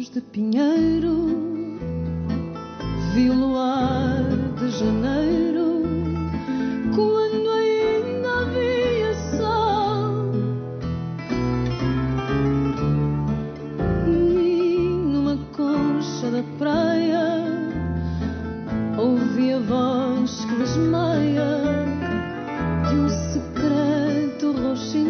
ramos de pinheiro, vi o luar de janeiro, quando ainda havia sol. E numa concha da praia, ouvi a voz que desmaia de um secreto roxinho.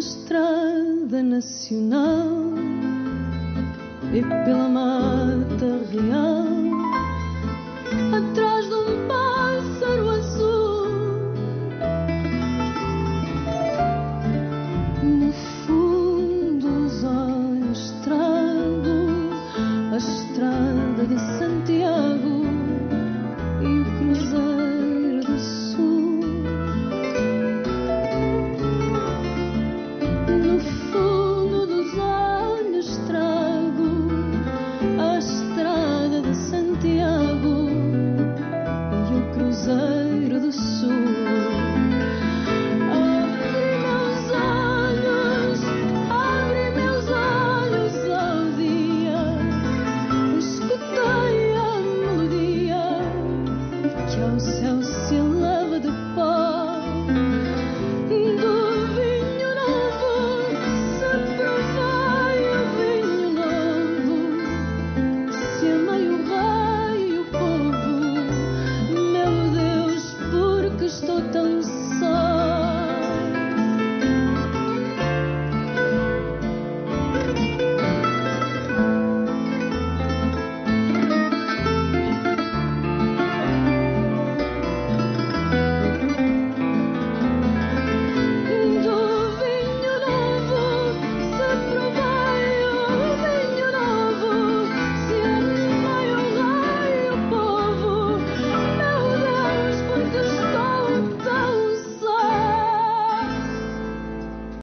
estrada nacional e pela mata real, atrás de um bar.